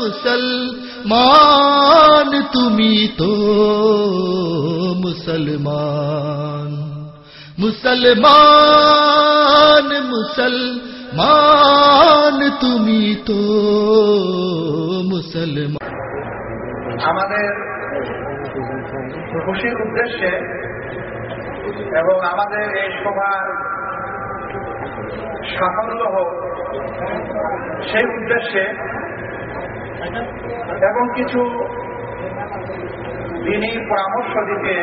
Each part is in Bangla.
মুসলমান, তুমি তো মুসলমান। মুসলমান মুসলমান, তুমি তো মুসলমান। আমাদের খুশির উদ্দেশ্যে এবং আমাদের এই সভার সাফল্য হোক, সেই উদ্দেশ্যে এবং কিছু দিনই পরামর্শ দিতে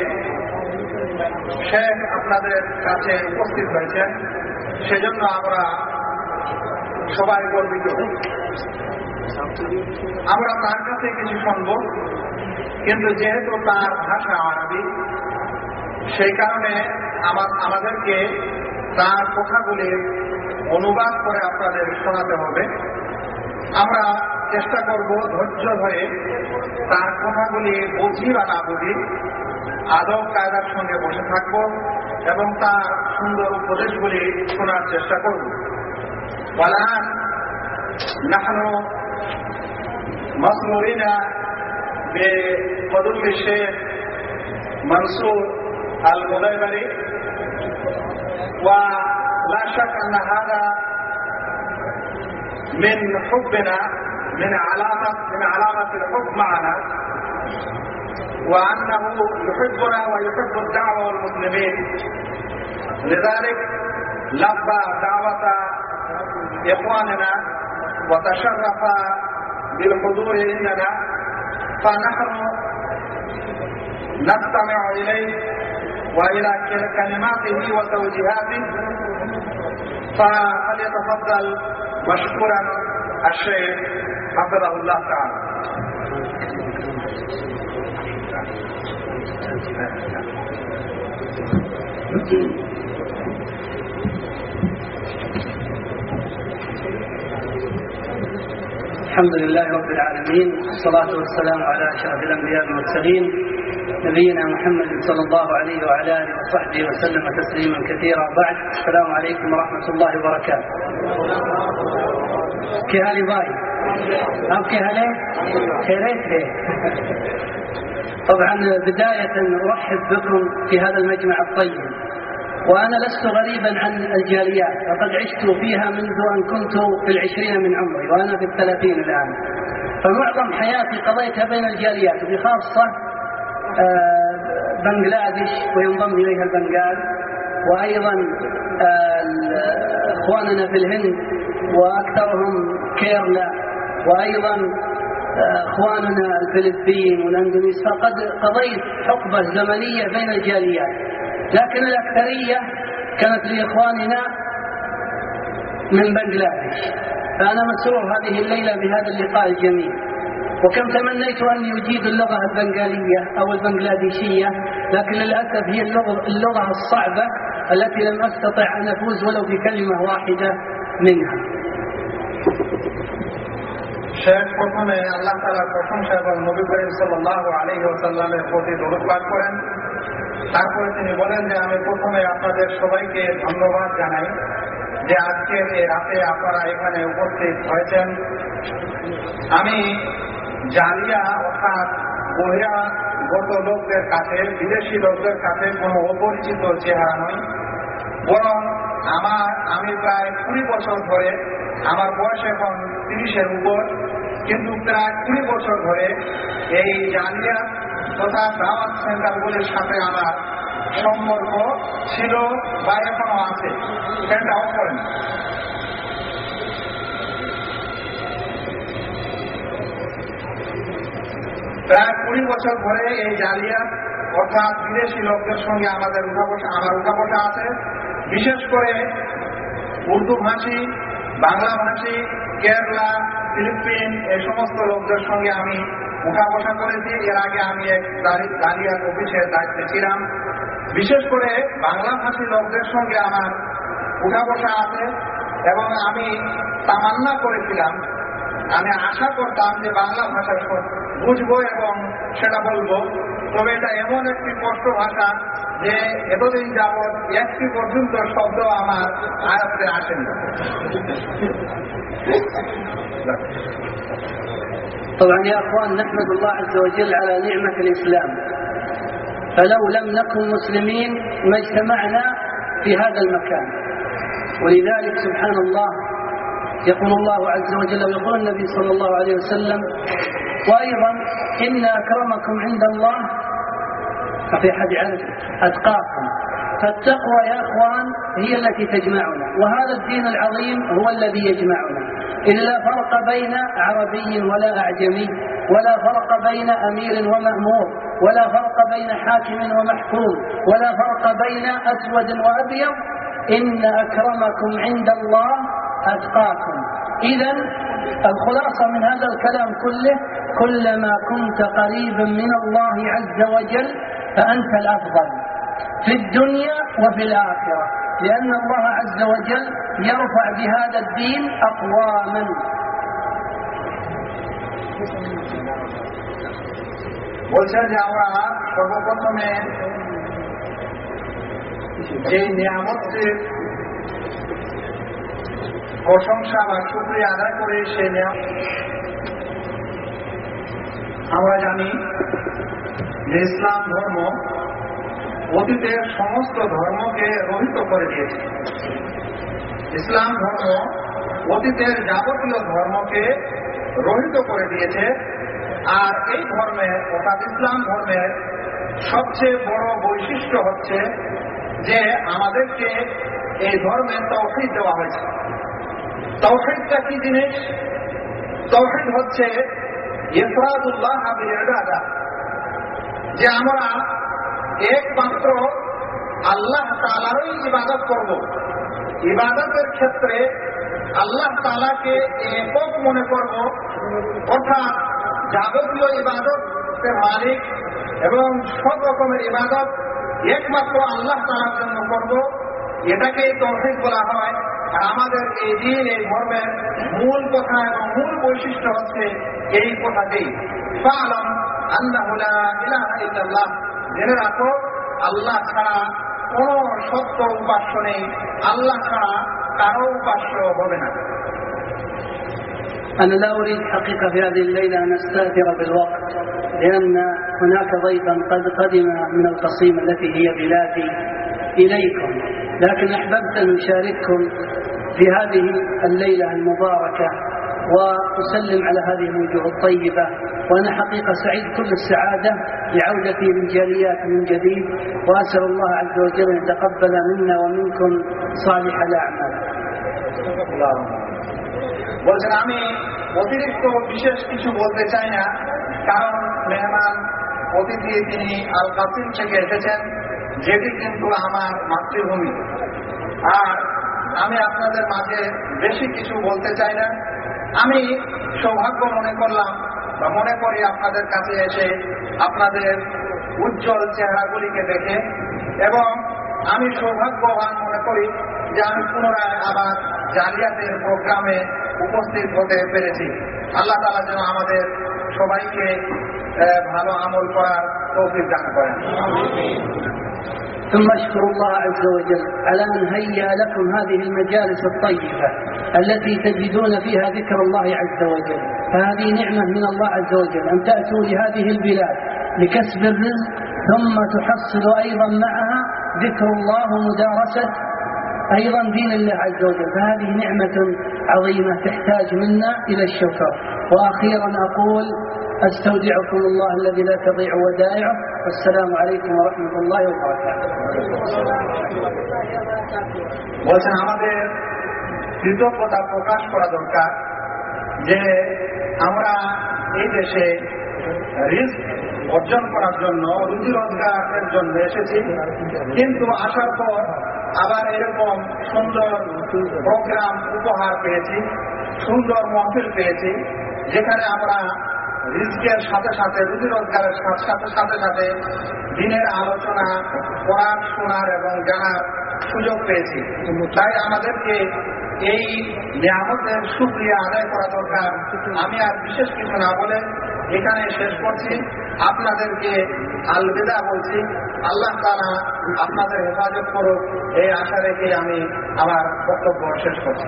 শেখ আপনাদের কাছে উপস্থিত হয়েছেন। সেজন্য আমরা সবাই গর্বিত। আমরা তার কাছে কিছু শুনব। কিন্তু যেহেতু তার ভাষা আরবি, সেই কারণে আমার আমাদেরকে তার কথাগুলি অনুবাদ করে আপনাদের শোনাতে হবে। আমরা চেষ্টা করব ধৈর্য ধরে তার কথাগুলি বুঝি বা না বুঝি আদব কায়দার সঙ্গে বসে থাকব এবং তার সুন্দর উপদেশগুলি শোনার চেষ্টা করব والآن نحن مسرورين بقدوم الشيخ منصور المديبري ولا شك أن هذا من حبنا من علامة من علامة الحب معنا وأنه يحبنا ويحب الدعوة والمسلمين. لذلك لبى دعوة إخواننا وتشرف بالحضور عندنا. فنحن نستمع إليه وإلى كلماته وتوجيهاته. فليتفضل مشكورا الشيخ. حفظه الله تعالى. الحمد لله رب العالمين والصلاة والسلام على أشرف الأنبياء والمرسلين نبينا محمد صلى الله عليه وعلى آله وصحبه وسلم تسليما كثيرا. بعد السلام عليكم ورحمة الله وبركاته. كي حالي حالي خيريت هي طبعا بداية أرحب بكم في هذا المجمع الطيب. وأنا لست غريبا عن الجاليات فقد عشت فيها منذ أن كنت في العشرين من عمري وأنا في الثلاثين الآن. فمعظم حياتي قضيتها بين الجاليات وبخاصة بنغلاديش وينضم إليها البنغال. وأيضا إخواننا في الهند وأكثرهم كيرلا. وأيضا إخواننا الفلبين والأندونيس فقد قضيت حقبة زمنية بين الجاليات. لكن الأكثرية كانت لإخواننا من بنغلاديش. فأنا مسرور هذه الليلة بهذا اللقاء الجميل. وكم تمنيت أن يجيد اللغة البنغالية أو البنغلاديشية لكن للأسف هي اللغة, اللغة الصعبة التي لم أستطع أن أفوز ولو بكلمة واحدة منها. শেখ প্রথমে আল্লাহ তালার প্রশংসা এবং নবী করিম সাল্লাহ আলহি ওসাল্লামের প্রতি দরুদ পাঠ করেন। তারপরে তিনি বলেন যে, আমি প্রথমে আপনাদের সবাইকে ধন্যবাদ জানাই যে আজকের এই রাতে আপনারা এখানে উপস্থিত হয়েছেন। আমি জালিয়া অর্থাৎ বহিরাগত লোকদের কাছে, বিদেশি লোকদের কাছে কোনো অপরিচিত চেহারা নই। বরং আমার, আমি প্রায় কুড়ি বছর ধরে আমার বয়স এখন তিরিশের উপর। কিন্তু প্রায় কুড়ি বছর ধরে এই জালিয়া তথা দাওয়াত সেন্টারগুলির সাথে আমার সম্পর্ক ছিল বা এখনও আছে। ফ্যানটা অফ করেন। প্রায় কুড়ি বছর ধরে এই জালিয়া অর্থাৎ বিদেশি লোকদের সঙ্গে আমাদের উঠা বসা আমার উঠা বসা আছে। বিশেষ করে উর্দু ভাষী বাংলা ভাষী কেরালা, ফিলিপিন, এই সমস্ত লোকদের সঙ্গে আমি উঠা বসা করেছি। এর আগে আমি এক দাঁড়িয়ার অফিসের দায়িত্বে ছিলাম। বিশেষ করে বাংলা ভাষী লোকদের সঙ্গে আমার উঠা বসা আছে এবং আমি তামান্না করেছিলাম। আমি আশা করতাম যে বাংলা ভাষা বুঝব এবং সেটা বলব। তবে এটা এমন একটি কষ্ট ভাষা যে এতদিন যাবৎ একটি পর্যন্ত শব্দ আমার আয়ত্তে আসেনি طبعا يا اخوان نحمد الله عز وجل على نعمه الاسلام فلو لم نكن مسلمين ما اجتمعنا في هذا المكان ولذلك سبحان الله يقول الله عز وجل ويقول النبي صلى الله عليه وسلم وايضا ان اكرمكم عند الله في احد يعرف أتقاكم. فالتقوى يا أخوان هي التي تجمعنا وهذا الدين العظيم هو الذي يجمعنا. إذ لا فرق بين عربي ولا أعجمي ولا فرق بين أمير ومأمور ولا فرق بين حاكم ومحكوم ولا فرق بين أسود وأبيض إن أكرمكم عند الله أتقاكم. إذا الخلاصة من هذا الكلام كله كلما كنت قريبا من الله عز وجل فأنت الأفضل في الدنيا وفي الآخرة لأن الله عز وجل يرفع بهذا الدين أقواما বলছেন যে আমরা সর্বপ্রথমে এই নিয়ামতের প্রশংসা বা শুক্রিয়া আদায় করে সে নিয়াম আমরা জানি যে ইসলাম ধর্ম অতীতের সমস্ত ধর্মকে রহিত করে দিয়েছে। ইসলাম ধর্ম অতীতের যাবতীয় ধর্মকে রহিত করে দিয়েছে আর এই ধর্মের অর্থাৎ ইসলাম ধর্মের সবচেয়ে বড় বৈশিষ্ট্য হচ্ছে যে আমাদেরকে এই ধর্মের তৌহিদ দেওয়া হয়েছে। তৌহিদটা কি জিনিস? তৌহিদ হচ্ছে ইফরাদুল্লাহ আবির যে আমরা একমাত্র আল্লাহ তালারই ইবাদত করব। ইবাদতের ক্ষেত্রে আল্লাহ তালাকে একক মনে করব, অর্থাৎ যাবতীয় ইবাদতের মালিক এবং সব রকমের ইবাদত একমাত্র আল্লাহ তালার জন্য করব। এটাকেই তৌহিদ বলা হয়। আর আমাদের এই দিন, এই ধর্মের মূল কথা এবং মূল বৈশিষ্ট্য হচ্ছে এই কথাতেই আল্লাহ ইলাহা ইল্লাল্লাহ জেনে রাখো আল্লাহ ছাড়া কোন সত্য উপাস্য নেই আল্লাহ ছাড়া কারো উপাস্য হবে না أنا لا أريد حقيقة في هذه الليلة أن أستأثر بالوقت لأن هناك ضيفا قد قدم من القصيم التي هي بلادي إليكم لكن أحببت أن أشارككم في هذه الليلة المباركة وأسلم على هذه الوجوه الطيبة وأنا حقيقة سعيد كل السعادة لعودتي للجاليات من جديد وأسأل الله عز وجل أن يتقبل منا ومنكم صالح الأعمال বলছেন আমি অতিরিক্ত বিশেষ কিছু বলতে চাই না কারণ মেহমান অতিথি তিনি আল কাসিম থেকে এসেছেন যেটি কিন্তু আমার মাতৃভূমি আর আমি আপনাদের মাঝে বেশি কিছু বলতে চাই না আমি সৌভাগ্য মনে করলাম বা মনে করি আপনাদের কাছে এসে আপনাদের উজ্জ্বল চেহারাগুলিকে দেখে এবং আমি সৌভাগ্যবান মনে করি যে আমি পুনরায় আবার জালিয়াতের প্রোগ্রামে উপস্থিত হতে পেরেছি। আল্লাহ তালা যেন আমাদের সবাইকে ভালো আমল করার তৌফিক দান করেন। ثم اشكر الله عز وجل. على ان هيا لكم هذه المجالس الطيبة التي تجدون فيها ذكر الله عز وجل؟ فهذه نعمة من الله عز وجل أن تأتوا لهذه البلاد لكسب الرزق ثم تحصل أيضا معها ذكر الله ومدارسه ايضا دين الله عز وجل فهذه نعمه عظيمه تحتاج منا الى الشكر واخيرا اقول استودعكم الله الذي لا تضيع ودائعه والسلام عليكم ورحمه الله وبركاته বলছেন আমাদের কৃতজ্ঞতা প্রকাশ করা দরকার যে আমরা এই দেশে রিস্ক অর্জন করার জন্য রুজি রোজগারের জন্য এসেছি কিন্তু আসার পর আবার এরকম সুন্দর প্রোগ্রাম উপহার পেয়েছি, সুন্দর মহফিল পেয়েছি, যেখানে আমরা রিস্কের সাথে সাথে, রুজি রোজগারের সাথে সাথে সাথে দিনের আলোচনা পড়ার শোনার এবং জানার সুযোগ পেয়েছি। তাই আমাদেরকে এই নিয়ামতের সুক্রিয়া আদায় করা দরকার। আমি আর বিশেষ কিছু না বলে এখানে শেষ করছি। আপনাদেরকে আলবেদা বলছি আল্লাহ তারা আপনাদের হেফাজত করুক এই আশা রেখে আমি আমার বক্তব্য শেষ করছি।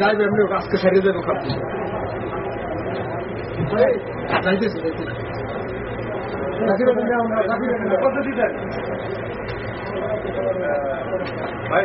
যাইবে এমনি আজকে সারিয়ে দেবো যাইতেছি ভাই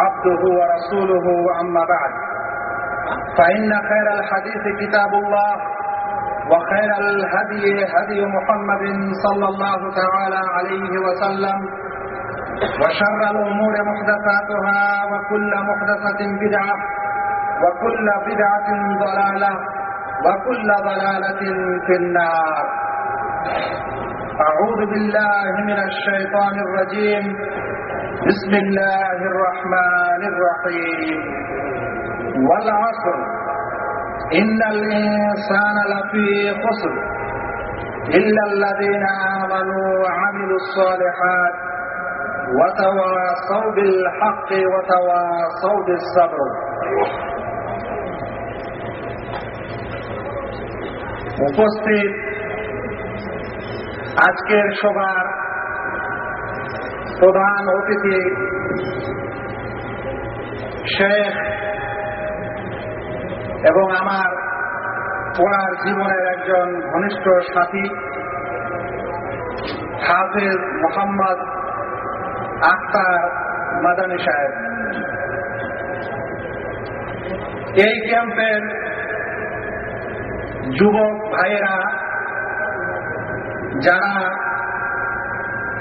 عبده ورسوله أما بعد. فإن خير الحديث كتاب الله وخير الهدي هدي محمد صلى الله تعالى عليه وسلم وشر الأمور محدثاتها وكل محدثة بدعة وكل بدعة ضلالة وكل ضلالة في النار. أعوذ بالله من الشيطان الرجيم. بسم الله الرحمن الرحيم والعصر إن الإنسان لفي خسر إلا الذين آمنوا وعملوا الصالحات وتواصوا بالحق وتواصوا بالصبر উপস্থিত আজকের সভার প্রধান অতিথি শেখ এবং আমার পড়ার জীবনের একজন ঘনিষ্ঠ সাথী, হাফেজ মোহাম্মদ আক্তার মাদানী সাহেব। এই ক্যাম্পের যুবক ভাইয়েরা, যারা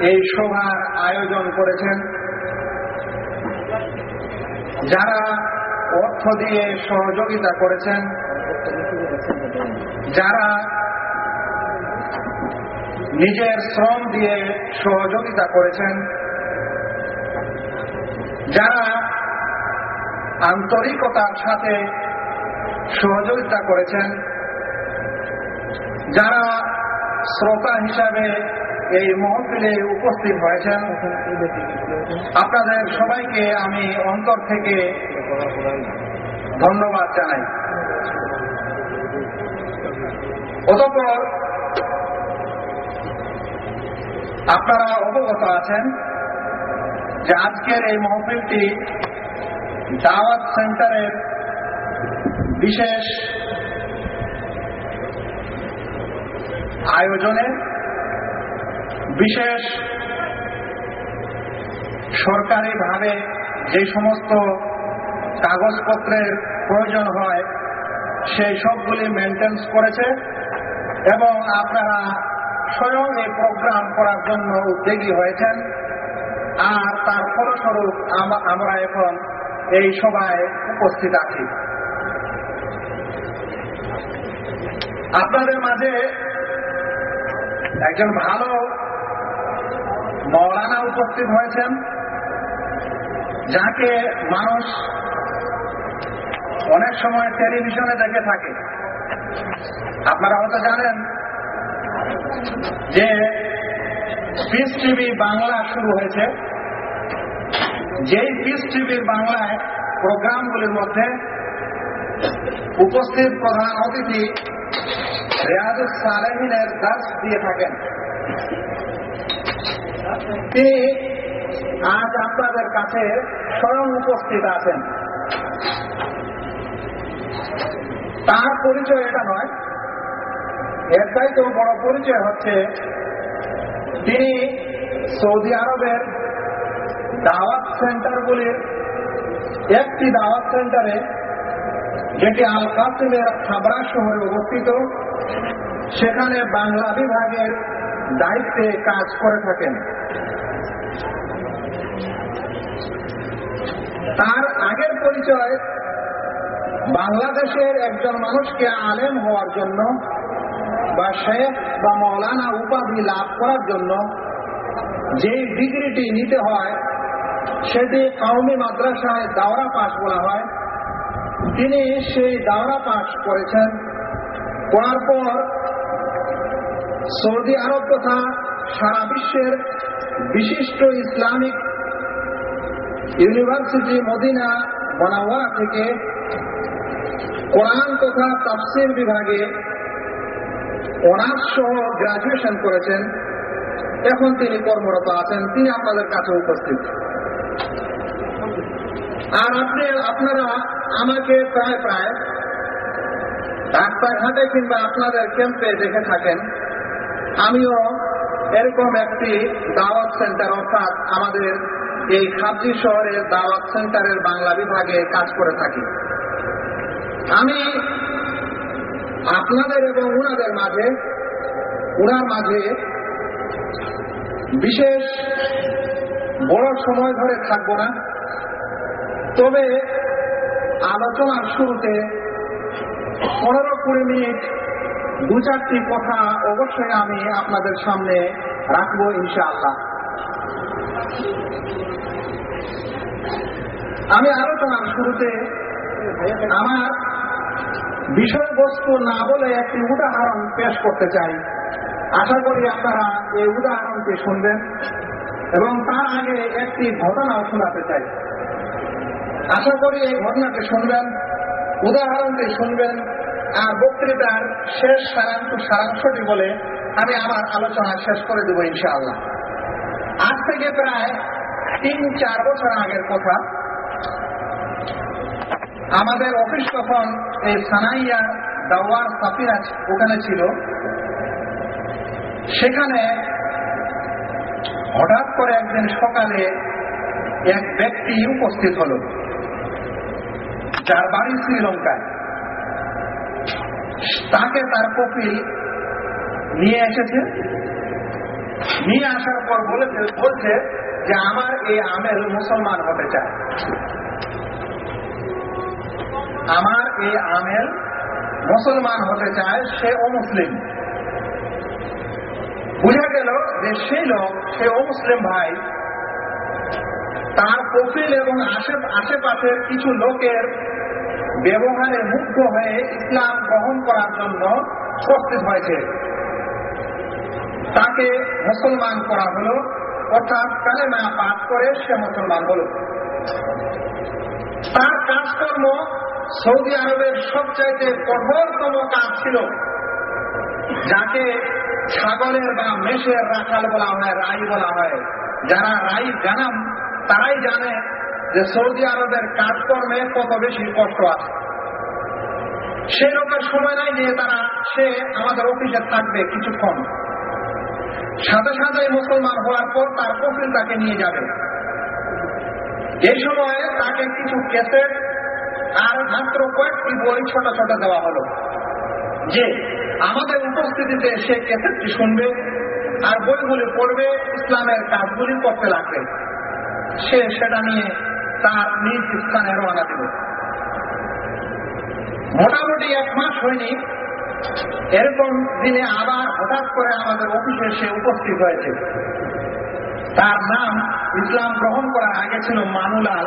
এই সভার আয়োজন করেছেন। যারা অর্থ দিয়ে সহযোগিতা করেছেন, যারা নিজের শ্রম দিয়ে সহযোগিতা করেছেন, যারা আন্তরিকতার সাথে সহযোগিতা করেছেন, যারা শ্রোতা হিসাবে এই মহফিলে উপস্থিত হয়েছেন আপনাদের সবাইকে আমি অন্তর থেকে ধন্যবাদ জানাই। অতঃপর আপনারা অবগত আছেন যে আজকের এই মহফিলটি দাওয়াত সেন্টারের বিশেষ আয়োজনে বিশেষ সরকারিভাবে যে সমস্ত কাগজপত্রের প্রয়োজন হয়, সেই সবগুলি মেনটেন্স করেছে এবং আপনারা স্বয়ং এই প্রোগ্রাম করার জন্য উদ্যোগী হয়েছেন। আর তার ফলস্বরূপ আমরা এখন এই সভায় উপস্থিত আছি। আপনাদের মাঝে একজন ভালো মৌলানা উপস্থিত হয়েছেন, যাকে মানুষ অনেক সময় টেলিভিশনে দেখে থাকে। আপনারা হয়তো জানেন যে পিস টিভি বাংলা শুরু হয়েছে। যেই পিস টিভির বাংলায় প্রোগ্রামগুলির মধ্যে উপস্থিত প্রধান অতিথি রেয়াজুস সালেহিনের দাস দিয়ে থাকেন। তিনি আজ আপনাদের কাছে স্বয়ং উপস্থিত আছেন। তার পরিচয় এটা নয়। এর চাইতেও বড় পরিচয় হচ্ছে তিনি সৌদি আরবের দাওয়াত সেন্টারগুলির একটি দাওয়াত সেন্টারে যেটি আল কাসিমের খাবরা শহরে অবস্থিত, সেখানে বাংলা বিভাগের দায়িত্বে কাজ করে থাকেন। তার আগের পরিচয় বাংলাদেশের একজন মানুষকে আলেম হওয়ার জন্য বা শেখ বা মৌলানা উপাধি লাভ করার জন্য যে ডিগ্রিটি নিতে হয়, সেটি কওমি মাদ্রাসায় দাওরা পাশ বলা হয়। তিনি সেই দাওরা পাশ করেছেন। করার পর সৌদি আরব তথা সারা বিশ্বের বিশিষ্ট ইসলামিক ইউনিভার্সিটি মদিনা বনাওয়া থেকে কোরআন তথা তাফসির বিভাগে অনার্স সহ গ্রাজুয়েশন করেছেন। এখন তিনি কর্মরত আছেন। তিনি আপনাদের কাছে উপস্থিত। আর আপনি, আপনারা আমাকে প্রায় প্রায় রাস্তাঘাটে কিংবা আপনাদের ক্যাম্পে দেখে থাকেন। আমিও এরকম একটি দাওয়াত সেন্টার অর্থাৎ আমাদের এই খাবজি শহরের দাওয়াত সেন্টারের বাংলা বিভাগে কাজ করে থাকি। আমি আপনাদের এবং উনাদের মাঝে, উনার মাঝে বিশেষ বড় সময় ধরে থাকব না। তবে আলোচনার শুরুতে পনেরো কুড়ি মিনিট দু চারটি কথা অবশ্যই আমি আপনাদের সামনে রাখব, ইনশাআল্লাহ। আমি আলোচনার শুরুতে আমার বিষয়বস্তু না বলে একটি উদাহরণ পেশ করতে চাই। আশা করি আপনারা এই উদাহরণটি শুনবেন এবং তার আগে একটি ঘটনাও শোনাতে চাই। আশা করি এই ঘটনাটি শুনবেন, উদাহরণটি শুনবেন আর বক্তৃতার শেষ সারাংশ সারাংশটি বলে আমি আমার আলোচনা শেষ করে দেব ইনশাআল্লাহ। আজ থেকে প্রায় তিন, চার বছর আগের কথা। আমাদের অফিস তখন এই সানাইয়া দাওয়ার সাফিরাজ ওখানে ছিল। সেখানে হঠাৎ করে একদিন সকালে এক ব্যক্তি উপস্থিত হল, যার বাড়ি শ্রীলঙ্কায়। তাকে তার কপিল নিয়ে এসেছে। নিয়ে আসার পর বলেছে, বলছে যে আমার এই আমেল মুসলমান হতে চায়। আমার এই আমেল মুসলমান হতে চায়, সে অমুসলিম। বুঝা গেল যে সেই লোক, সে অমুসলিম ভাই, তার কপিল এবং আশেপাশের কিছু লোকের ব্যবহারে মুগ্ধ হয়ে ইসলাম গ্রহণ করার জন্য প্রস্তুত হয়েছে। তাকে মুসলমান করা হলো, অর্থাৎ কালেমা পাঠ করে সে মুসলমান হল। তার কাজকর্ম সৌদি আরবের সবচাইতে কঠোরতম কাজ ছিল, যাকে ছাগলের বা মেষের রাখাল বলা হয়, রাই বলা হয়। যারা রাই জানাম, তারাই জানে যে সৌদি আরবের কাজকর্মে কত বেশি কষ্ট আছে। সে লোকের সময় নাই যে তারা, সে আমাদের অফিসে থাকবে কিছুক্ষণ। সাথে সাথে মুসলমান হওয়ার পর তার কফিল তাকে নিয়ে যাবে। এই সময় তাকে কিছু ক্যাসেট আর মাত্র কয়েকটি বই ছোট ছোট দেওয়া হলো। যে আমাদের উপস্থিতিতে সে ক্যাসেটটি শুনবে আর বইগুলি পড়বে, ইসলামের কাজগুলি করতে লাগবে। সে সেটা নিয়ে তার নিজ স্থানে রওনা দিল। মোটামুটি এক মাস হয়নি। এরকম দিনে আবার হঠাৎ করে আমাদের অফিসে সে উপস্থিত হয়েছে। তার নাম ইসলাম গ্রহণ করার আগে ছিল মানুলাল।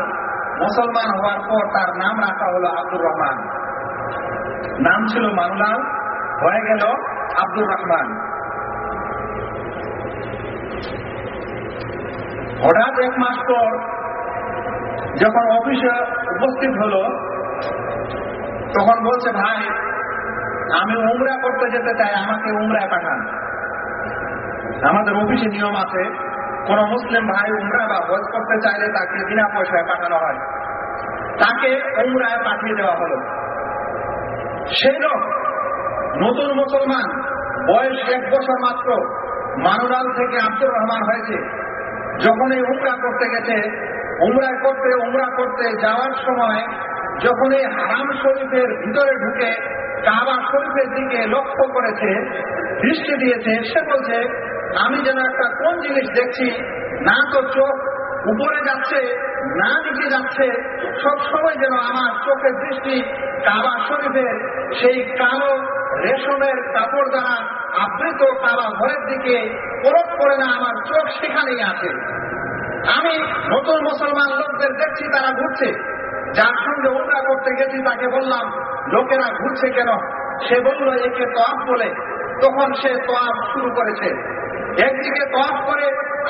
মুসলমান হওয়ার পর তার নাম রাখা হলো আব্দুর রহমান। নাম ছিল মানুলাল, হয়ে গেল আব্দুর রহমান। হঠাৎ এক মাস পর যখন অফিসে উপস্থিত হলো তখন বলছে, ভাই, আমি উমরা করতে যেতে চাই, আমাকে উমরায় পাঠান। আমাদের অফিসে নিয়ম আছে, কোন মুসলিম ভাই উমরা বা হজ করতে চাইলে তাকে বিনা পয়সায় পাঠানো হয়। তাকে উমরায় পাঠিয়ে দেওয়া হলো। সেই লোক নতুন মুসলমান, বয়স এক বছর মাত্র মানুরাল থেকে আব্দুর রহমান হয়েছে। যখন এই উমরা করতে গেছে উমরা করতে উমরা করতে যাওয়ার সময় যখন এই হারাম শরীফের ভিতরে ঢুকে কাবা শরীফের দিকে লক্ষ্য করেছে, দৃষ্টি দিয়েছে, সে বলছে, আমি যেন একটা কোন জিনিস দেখছি, না তো চোখ উপরে যাচ্ছে, না নিচে যাচ্ছে, সব সময় যেন আমার চোখের দৃষ্টি কাবা শরীফের সেই কালো রেশমের কাপড় দ্বারা আবৃত কাবা ঘরের দিকে পরত করে না আমার চোখ সেখানেই আছে। আমি নতুন মুসলমান লোকদের দেখছি, তারা ঘুরছে। যার সঙ্গে উমরা করতে গেছি, তাকে বললাম, লোকেরা ঘুরছে কেন? সে বলল, একে তোয়াফ বলে। তখন সে তোয়াফ শুরু করেছে। একদিকে তোয়াফ করে,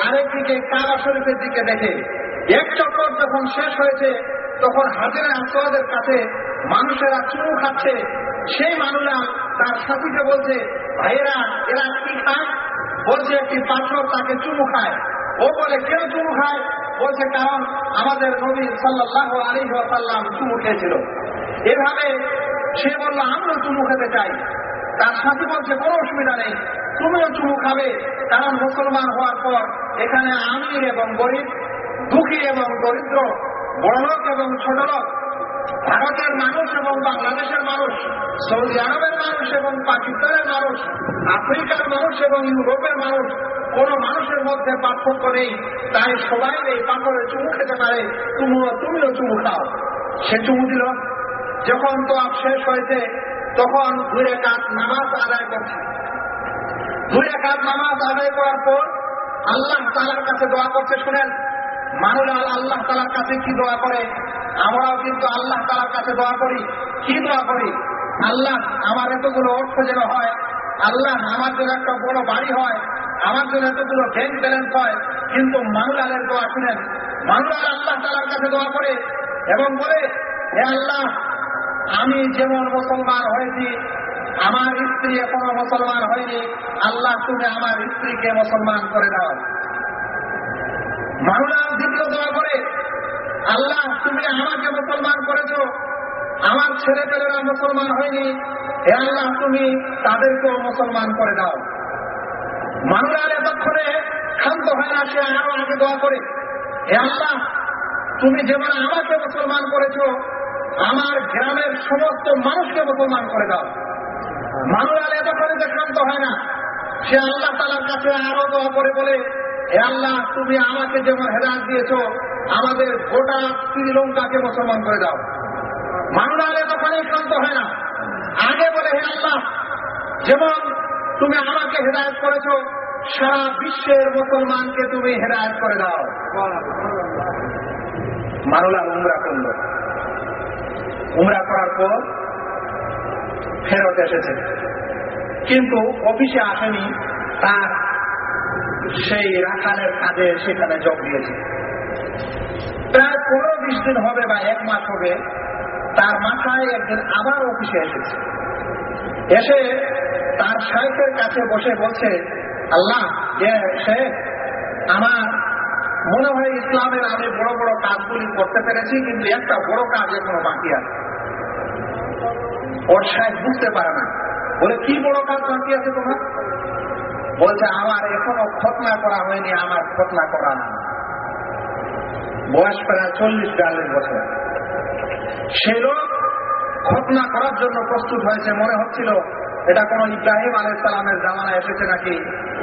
আরেকদিকে কাবা শরীফের দিকে দেখে। এক চক্কর যখন শেষ হয়েছে, তখন হাজিরা আসোয়াদের কাছে মানুষেরা চুমু খাচ্ছে। সেই মানুষরা তার সাথীকে বলছে, ভাইয়েরা, এরা কি খায়? বলছে, একটি পাথর তাকে চুমু খায়। ও বলে, কেন চুমু খায়? বলছে কারণ আমাদের নবী সাল্লাহ আলী সাল্লাম চুমু খেয়েছিল। এভাবে সে বলল, আমিও চুমু খেতে চাই। তার সাথে বলছে, কোনো অসুবিধা নেই, তুমিও চুমু খাবে। কারণ মুসলমান হওয়ার পর এখানে আমির এবং গরিব, দুঃখী এবং দরিদ্র বড়লোক এবং ছোটলোক ভারতের মানুষ এবং বাংলাদেশের মানুষ, সৌদি আরবের মানুষ এবং পাকিস্তানের মানুষ, আফ্রিকার মানুষ এবং ইউরোপের মানুষ কোন মানুষের মধ্যে পার্থক্য নেই। তাই সবাই এই পাথরে চুমু খেতে পারে। তুমিও তুমিও চুমু খাও। সে চুমু দিল। যখন তো শেষ হয়েছে, তখন দুই কাজ নামাজ আদায় করছে। দুই কাজ নামাজ আদায় করার পর আল্লাহ তালার কাছে দোয়া করছে, শুনেন মানুষরা আল্লাহ তালার কাছে কি দোয়া করে? আমরাও কিন্তু আল্লাহ তালার কাছে দোয়া করি। কি দোয়া করি? আল্লাহ, আমার এতগুলো অর্থ যেন হয়। আল্লাহ, আমার জন্য একটা বড় বাড়ি হয়। আমার জন্য এতগুলো ব্যাংক ব্যালেন্স হয়, কিন্তু মানুলালের দোয়া শুনেন মানুলাল আল্লাহ তালার কাছে দোয়া করে এবং বলে, হে আল্লাহ, আমি যেমন মুসলমান হয়েছি, আমার স্ত্রী এখনও মুসলমান হয়নি। আল্লাহ, তুমি আমার স্ত্রীকে মুসলমান করে দাও। মানুলাল দ্বিতীয় দোয়া করে, আল্লাহ, তুমি আমাকে মুসলমান করেছ। আমার ছেলে পেলেরা মুসলমান হয়নি। হে আল্লাহ, তুমি তাদেরকেও মুসলমান করে দাও। মানুলাল এতক্ষণে ক্ষান্ত হয় না সে আরও আগে দোয়া করে, হে আল্লাহ, তুমি যেমন আমাকে মুসলমান করেছ, আমার গ্রামের সমস্ত মানুষকে মুসলমান করে দাও। মানুলাল এতক্ষণে যে ক্ষান্ত হয় না। সে আল্লাহ তালার কাছে আরও দোয়া করে বলে, হে আল্লাহ, তুমি আমাকে যেমন হেদায়ত দিয়েছ, আমাদের গোটা শ্রীলঙ্কাকে মুসলমান করে দাও। মানুষের এতক্ষণে শান্ত হয় না। আগে বলে, হে আল্লাহ, যেমন তুমি আমাকে হেদায়ত করেছ, সারা বিশ্বের মুসলমানকে তুমি হেদায়ত করে দাও। মানুলাল উমরা করল। উমরা করার পর ফেরত এসেছে। কিন্তু অফিসে আসেনি, তার সেই রাখালের কাজে সেখানে যোগ দিয়েছে। প্রায় পনেরো বিশ দিন হবে বা এক মাস হবে, তার মাথায় একদিন আবার অফিসে এসেছে। এসে তার শাহের কাছে বসে বলছে, আল্লাহ শেখ আমার মনে হয় ইসলামের আমি বড় বড় কাজগুলি করতে পেরেছি, কিন্তু একটা বড় কাজ এখনও বাকি আছে। ওর সাহেব বুঝতে পারে না। বলে, কি বড় কাজ বাকি আছে তোমার? বলছে, আমার এখনও খতনা করা হয়নি, আমার খতনা করা না। বয়স প্রায় চল্লিশ বিয়াল্লিশ বছর। সে লোক খতনা করার জন্য প্রস্তুত হয়েছে, মনে হচ্ছিল এটা কোন ইব্রাহিম আলাই সালামের জামানা এসেছে নাকি?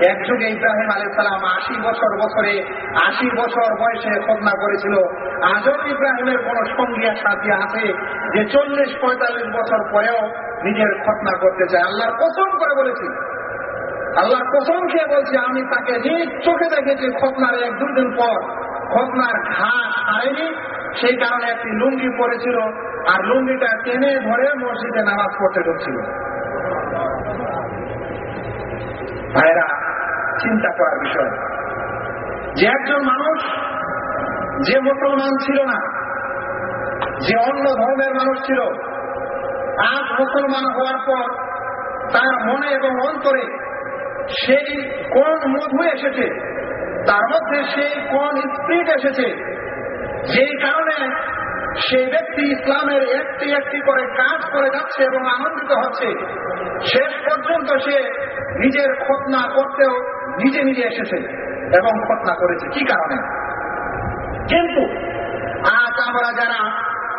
এক যুগে ইব্রাহিম আলাই সালাম আশি বছর বছরে, আশি বছর বয়সে খতনা করেছিল। আজও ইব্রাহিমের কোন সঙ্গী সাথী আছে যে চল্লিশ পঁয়তাল্লিশ বছর পরেও নিজের খতনা করতে চায়? আল্লাহর কসম করে বলেছি। আল্লাহ কসম খেয়ে বলছে, আমি তাকে নিজ চোখে দেখেছি খতনার এক দুদিন পর। খতনার ঘা সারেনি সেই কারণে একটি লুঙ্গি পরেছিল আর লুঙ্গিটা টেনে ধরে মসজিদে নামাজ পড়তে ঢুকছিল। ভাইরা, চিন্তা করার বিষয়। যে একজন মানুষ, যে মুসলমান ছিল না, যে অন্য ধর্মের মানুষ ছিল, আজ মুসলমান হওয়ার পর তার মনে এবং অন্তরে সেই কোন মধু এসেছে, তার মধ্যে সেই কোন স্পিড এসেছে, যেই কারণে সেই ব্যক্তি ইসলামের একটি একটি করে কাজ করে যাচ্ছে এবং আনন্দিত হচ্ছে শেষ পর্যন্ত সে নিজের খতনা করতেও নিজে নিজে এসেছে এবং খতনা করেছে। কি কারণে? কিন্তু আজ আমরা যারা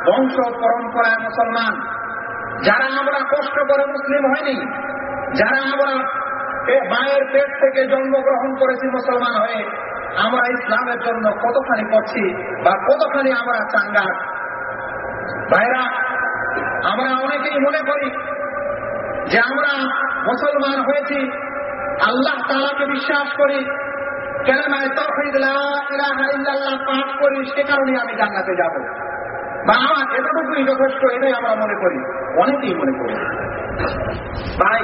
বংশ পরম্পরায় মুসলমান, যারা আমরা কষ্ট করে মুসলিম হয়নি যারা আমরা মায়ের পেট থেকে জন্মগ্রহণ করেছি মুসলমান হয়ে, আমরা ইসলামের জন্য কতখানি করছি বা কতখানি আমরা চাঙ্গা? ভাইরা, আমরা অনেকেই মনে করি যে আমরা মুসলমান হয়েছি, আল্লাহ তালাকে বিশ্বাস করি তৌহিদ ইল্লাল্লাহ পাঠ করি, সে কারণে আমি জান্নাতে যাব। বা আমার এতটুকুই যথেষ্ট, এটাই আমরা মনে করি, অনেকেই মনে করি। ভাই,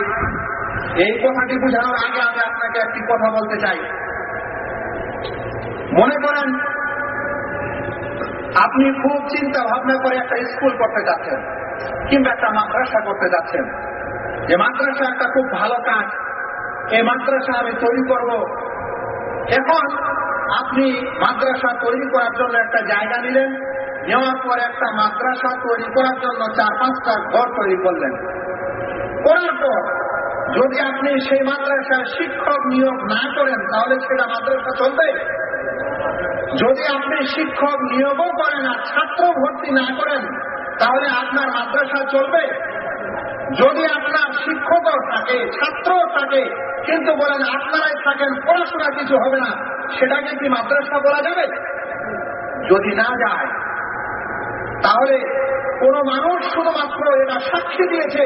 এই কথাটি বোঝানোর আগে আমি আপনাকে একটি কথা বলতে চাই। মনে করেন, আপনি খুব চিন্তা ভাবনা করে একটা স্কুল করতে যাচ্ছেন, কিংবা একটা মাদ্রাসা করতে যাচ্ছেন। যে মাদ্রাসা একটা খুব ভালো কাজ, এই মাদ্রাসা আমি তৈরি করব। এখন আপনি মাদ্রাসা তৈরি করার জন্য একটা জায়গা নিলেন, নেওয়ার পর একটা মাদ্রাসা তৈরি করার জন্য চার পাঁচটা ঘর তৈরি করলেন। করার পর যদি আপনি সেই মাদ্রাসায় শিক্ষক নিয়োগ না করেন, তাহলে সেটা মাদ্রাসা চলবে? যদি আপনি শিক্ষক নিয়োগও করেন আর ছাত্র ভর্তি না করেন, তাহলে আপনার মাদ্রাসা চলবে? যদি আপনার শিক্ষকও থাকে, ছাত্রও থাকে, কিন্তু বলেন আপনারাই থাকেন, পড়াশোনা কিছু হবে না, সেটাকে কি মাদ্রাসা বলা যাবে? যদি না যায়, তাহলে কোন মানুষ শুধুমাত্র এটা সাক্ষী দিয়েছে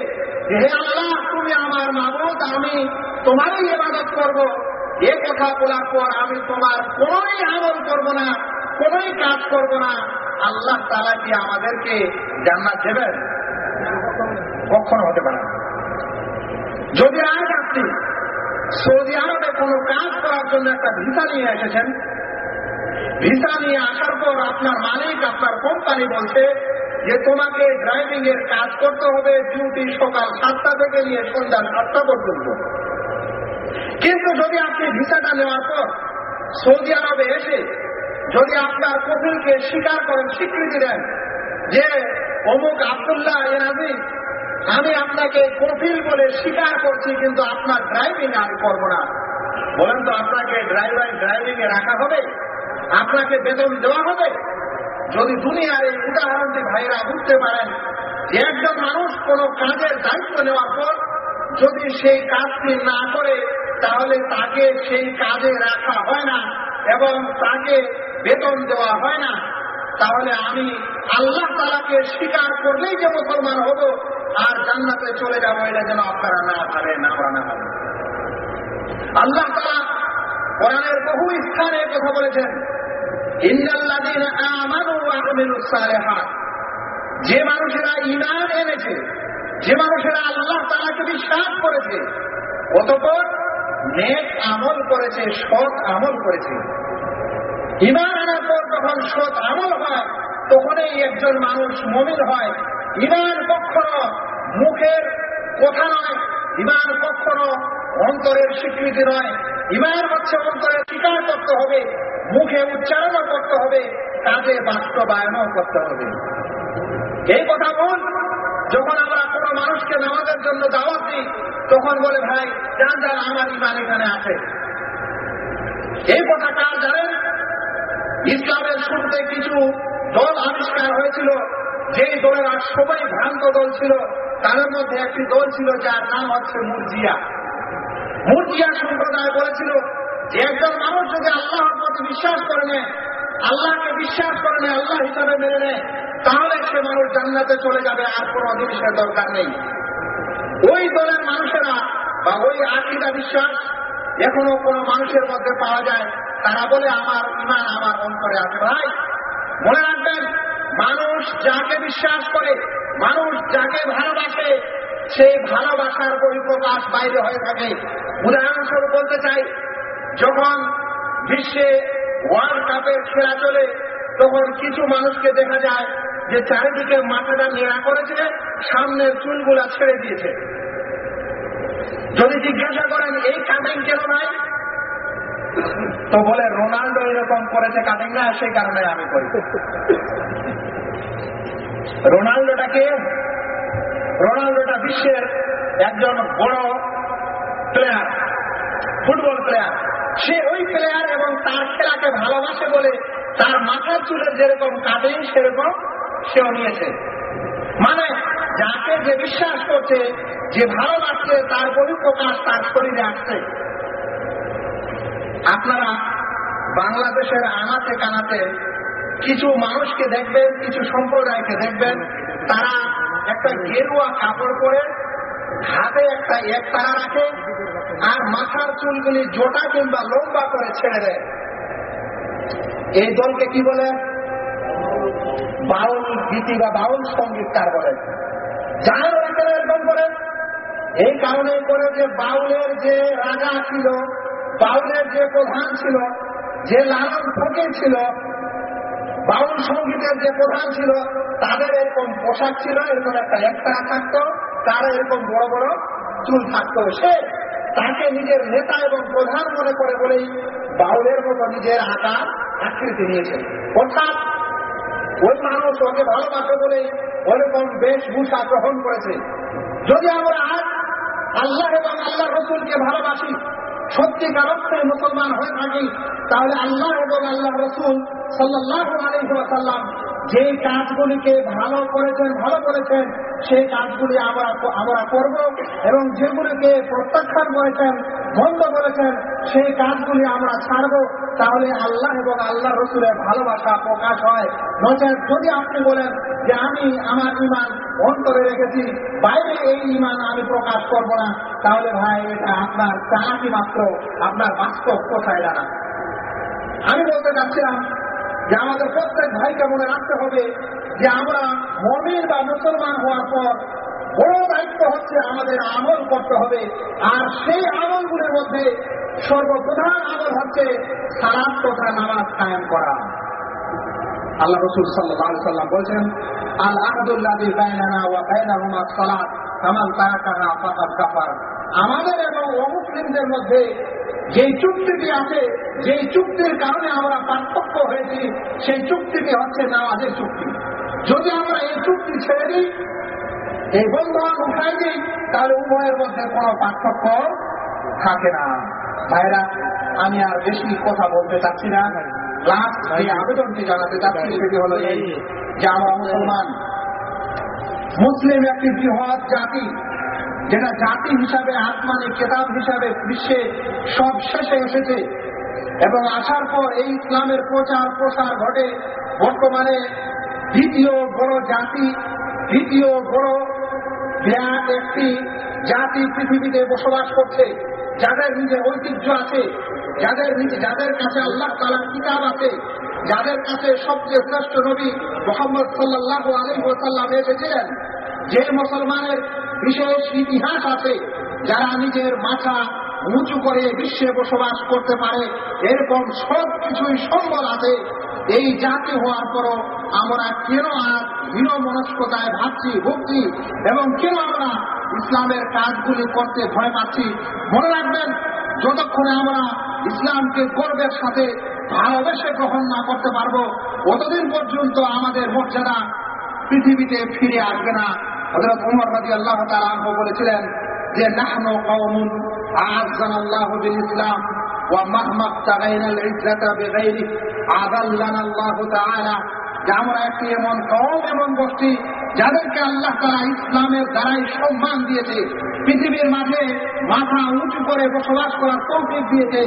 যে, হে আল্লাহ, তুমি আমার মাবুদ, আমি তোমারই ইবাদত করব। এ কথা বলার পর আমি তোমার কোনোই আমল করব না, কোনোই কাজ করব না। আল্লাহ তারা কি আমাদেরকে জান্নাত দেবেন? কখনো হতে পারে যদি আজ আপনি সৌদি আরবে কোনো কাজ করার জন্য একটা ভিসা নিয়ে এসেছেন, ভিসা নিয়ে আসার পর আপনার মালিক, আপনার কোম্পানি বলছে যে তোমাকে ড্রাইভিং এর কাজ করতে হবে ডিউটি সকাল সাতটা থেকে নিয়ে সন্ধ্যা সাতটা পর্যন্ত। কিন্তু যদি আপনি ভিসাটা নেওয়ার পর সৌদি আরবে এসে যদি আপনার কফিলকে স্বীকার করেন, স্বীকৃতি দেন যে অমুক আবদুল্লাহ এনাজি আমি আপনাকে কফিল বলে স্বীকার করছি, কিন্তু আপনার ড্রাইভিং আমি করব না। বলেন তো, আপনাকে ড্রাইভার ড্রাইভিং এ রাখা হবে? আপনাকে বেতন দেওয়া হবে? যদি দুনিয়ার এই উদাহরণটি ভাইরা বুঝতে পারেন যে একজন মানুষ কোন কাজের দায়িত্ব নেওয়ার পর যদি সেই কাজটি না করে, তাহলে তাকে সেই কাজে রাখা হয় না এবং তাকে বেতন দেওয়া হয় না। তাহলে আমি আল্লাহ তালাকে স্বীকার করলেই যে মুসলমান হব আর জান্নাতে চলে যাব, এটা যেন আপনারা না ভাবেন আমরা না ভাবেন। আল্লাহ কোরআনের বহু স্থানে কথা বলেছেন যে মানুষেরা ঈমান এনেছে, যে মানুষেরা আল্লাহ তাআলাকে বিশ্বাস করেছে, অতঃপর নেক আমল করেছে, সৎ আমল করেছে। ইমান আনার পর যখন সৎ আমল হয়, তখনই একজন মানুষ মমিন হয় ঈমান কখনো মুখের কথা নয় ঈমান কখনো অন্তরের স্বীকৃতি নয়। ইমান হচ্ছে অন্তরে স্বীকার করতে হবে, মুখে উচ্চারণও করতে হবে, কাজে বাস্তবায়নও করতে হবে। এই কথা বল, যখন আমরা কোনো মানুষকে নামাজের জন্য দাওয়াত দিই, তখন বলে, ভাই, যান যান, আমার ইমান এখানে আছে। এই কথা কার জানেন? ইসলামের শুরুতে কিছু দল আবিষ্কার হয়েছিল। যেই দলের আর সবাই ভ্রান্ত দল ছিল, তাদের মধ্যে একটি দল ছিল যার নাম হচ্ছে মুরজিয়া। মুরজিয়া সম্প্রদায় বলেছিল যে একজন মানুষ যদি আল্লাহর প্রতি বিশ্বাস করে নেয়, আল্লাহকে বিশ্বাস করে নেয়, আল্লাহ হিসাবে মেনে নেয়, তাহলে সে মানুষ জান্নাতে চলে যাবে আর কোনো জিনিসের দরকার নেই। ওই দলের মানুষেরা বা ওই আকিদা বিশ্বাস এখনও কোনো মানুষের মধ্যে পাওয়া যায়। তারা বলে, আমার ইমান আমার অন্তরে আছে। ভাই, মনে রাখবেন মানুষ যাকে বিশ্বাস করে, মানুষ যাকে ভালোবাসে, সেই ভালোবাসার পরিপ্রকাশ বাইরে হয়ে থাকে। উদাহরণস্বরূপ বলতে চাই, যখন বিশ্বে ওয়ার্ল্ড কাপের খেলা চলে, তখন কিছু মানুষকে দেখা যায় যে চারিদিকে মাথাটা নেড়া করেছে, সামনের চুলগুলা ছেড়ে দিয়েছে। যদি জিজ্ঞাসা করেন, এই কাটিং কেন নাই? তো বলে, রোনাল্ডো এরকম করেছে কাটিং না, সেই কারণে আমি করি। রোনাল্ডোটাকে রোনাল্ডোটা বিশ্বের একজন বড় প্লেয়ার ফুটবল প্লেয়ার সে ওই প্লেয়ার এবং তার খেলাকে ভালোবাসে বলে তার মাথার চুলের যেরকম কাটিং সেরকম সেও নিয়েছে। মানে যাকে যে বিশ্বাস করছে, যে ভালোবাসছে, তার প্রকাশ তার শরীরে আসছে। আপনারা বাংলাদেশের আনাতে কানাতে কিছু মানুষকে দেখবেন, কিছু সম্প্রদায়কে দেখবেন, তারা একটা গেরুয়া কাপড় পরে হাতে একটা এক তারা রাখে আর মাথার চুলগুলি জোটা কিংবা লম্বা করে ছেড়ে দেয়। এই দলকে কি বলে? বাউল গীতি বা বাউল সংগীত কার বলে। যারা রাখেন একদম করে, এই কারণে করে যে বাউলের যে রাজা ছিল, বাউলের যে প্রধান ছিল, যে লালন ফকির ছিল বাউল সঙ্গীতের যে প্রধান ছিল, তাদের এরকম পোশাক ছিল, এরকম একটা একটা থাকতো, তার এরকম বড় বড় চুল থাকতো। সে তাকে নিজের নেতা এবং প্রধান মনে করে বলেই বাউলের মতো নিজের আকার আকৃতি নিয়েছে। অর্থাৎ ওই মানুষ ওকে ভালোবাসে বলে ওরকম বেশভূষা গ্রহণ করেছে। যদি আমরা আজ আল্লাহ এবং আল্লাহ রসুলকে ভালোবাসি সত্যিকার অর্থে মুসলমান হয়ে থাকি, তাহলে আল্লাহ এবং আল্লাহ রসুল সাল্লাহ আলহাম যে কাজগুলিকে ভালো করেছেন ভালো করেছেন, সেই কাজগুলি আমরা আমরা করব এবং যেগুলিকে প্রত্যাখ্যান করেছেন, বন্ধ করেছেন, সেই কাজগুলি আমরা ছাড়ব। তাহলে আল্লাহ এবং আল্লাহ রসুলের ভালোবাসা প্রকাশ হয়। নচেত যদি আপনি বলেন যে আমি আমার ইমান অন্তরে রেখেছি, বাইরে এই ইমান আমি প্রকাশ করব না। তাহলে ভাই, এটা আপনার চালাকি মাত্র, আপনার বাস্তব কোথায় দাঁড়া আমি বলতে চাচ্ছিলাম যে আমাদের প্রত্যেক ভাইকে মনে রাখতে হবে যে আমরা মমির বা মুসলমান হওয়ার পর বড় দায়িত্ব হচ্ছে আমাদের আমল করতে হবে। আর সেই আমলগুলির মধ্যে সর্বপ্রধান আমল হচ্ছে সালাদ তথা নামাজ কায়েম করা। আল্লাহ রসুল সাল্লাম বলছেন আমাদের এবং অমুসলিমদের মধ্যে যে চুক্তিটি আছে যে চুক্তির কারণে আমরা পার্থক্য হয়েছি, সেই চুক্তিটি হচ্ছে নামাজের চুক্তি। যদি আমরা এই চুক্তি ছেড়ে দিই, এই বন্ধন উঠাই দিই, তাহলে উভয়ের মধ্যে কোনো পার্থক্য থাকে না। ভাইরা, আমি আর বেশি কথা বলতে চাচ্ছি না। লাস্ট যে আবেদনটি জানাতে চাচ্ছি সেটি হলো এই যে আমরা মুসলমান। মুসলিম একটি বৃহৎ জাতি যেটা জাতি হিসাবে আসমানি কেতাব হিসাবে বিশ্বে সব শেষে এসেছে এবং আসার পর এই ইসলামের প্রচার প্রসার ঘটে বর্তমানে দ্বিতীয় বড় জাতি দ্বিতীয় বড় বিরাট একটি জাতি পৃথিবীতে বসবাস করছে যাদের নিজের ঐতিহ্য আছে। যাদের যাদের কাছে আল্লাহ তালার কিতাব আছে, যাদের কাছে সবচেয়ে শ্রেষ্ঠ নবী মোহাম্মদ সাল্লাহ আলী ওসাল্লাম এসেছিলেন, যে মুসলমানের বিশেষ ইতিহাস আছে, যারা নিজের মাথা উঁচু করে বিশ্বে বসবাস করতে পারে, এরকম সব কিছুই সম্বল আছে, এই জাতি হওয়ার পরও আমরা কেন আর হীন মনস্কতায় ভাবছি, ভুগছি এবং কেন আমরা ইসলামের কাজগুলি করতে ভয় পাচ্ছি? মনে রাখবেন, যতক্ষণে আমরা ইসলামকে গর্বের সাথে ভালোবেসে গ্রহণ না করতে পারবো অতদিন পর্যন্ত আমাদের মর্যাদা পৃথিবীতে ফিরে আসবে না হজরত উমর রাজি আল্লাহ তালাহ বলেছিলেন যে নাহন কৌমুন আজান আল্লাহ বিল ইসলাম ومهما ابتغينا العزة بغيره أذلنا الله تعالى যে আমরা একটি এমন কম এমন গোষ্ঠী যাদেরকে আল্লাহ তারা ইসলামের দ্বারাই সম্মান দিয়েছে পৃথিবীর মাঝে মাথা উঁচু করে বসবাস করার তৌফিক দিয়েছে।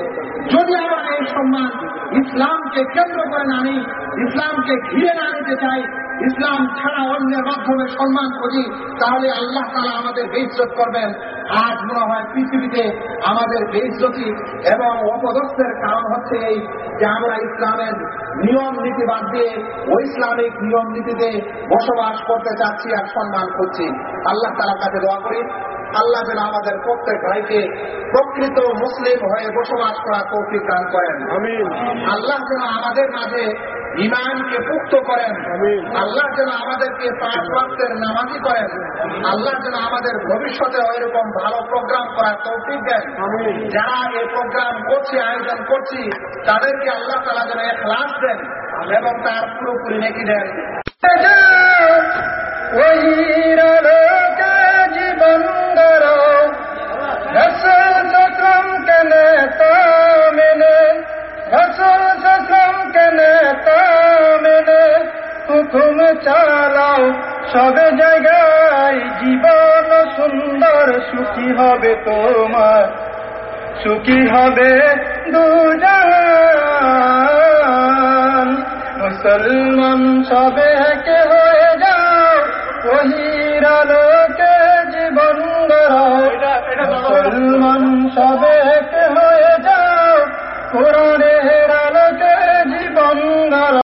যদি আমরা এই সম্মান ইসলামকে কেন্দ্র করে না নিই ইসলামকে ঘিরে না নিতে চাই, ইসলাম ছাড়া অন্যের মাধ্যমে সম্মান করি, তাহলে আল্লাহ তালা আমাদের বেইজ্জত করবেন। আজ মনে হয় পৃথিবীতে আমাদের বেইজ্জতি এবং অপদস্থের কারণ হচ্ছে এই যে আমরা ইসলামের নিয়ম নীতি বাদ দিয়ে ইসলামিক নিয়ম নীতিতে বসবাস করতে চাচ্ছি আর সম্মান করছি। আল্লাহ তালার কাছে দোয়া করি। আল্লাহ যেন আমাদের প্রত্যেক ভাইকে প্রকৃত মুসলিম হয়ে বসবাস করা তৌফিক দান করেন। আল্লাহ যেন আমাদের মাঝে ইমানকে পুক্ত করেন। আল্লাহ যেন আমাদেরকে পাঁচ ওয়াক্তের নামাজি করেন। আল্লাহ যেন আমাদের ভবিষ্যতে ওইরকম ভালো প্রোগ্রাম করার তৌফিক দেন। যারা এই প্রোগ্রাম করছে আয়োজন করছি তাদেরকে আল্লাহ তালা যেন এক লাশ দেন এবং তার পুরোপুরি নেকি দেন। জীবন রসুল কেনে মেনে চালাও সব জায়গায় জীবন সুন্দর সুখী হবে তোমার সুখী হবে দুজান মুসলমান সবে একে হয়ে যাও ওহির আলোকে জীবন মুসলমান সবে হয়ে যাও। কোরআনের আলোকে জীবন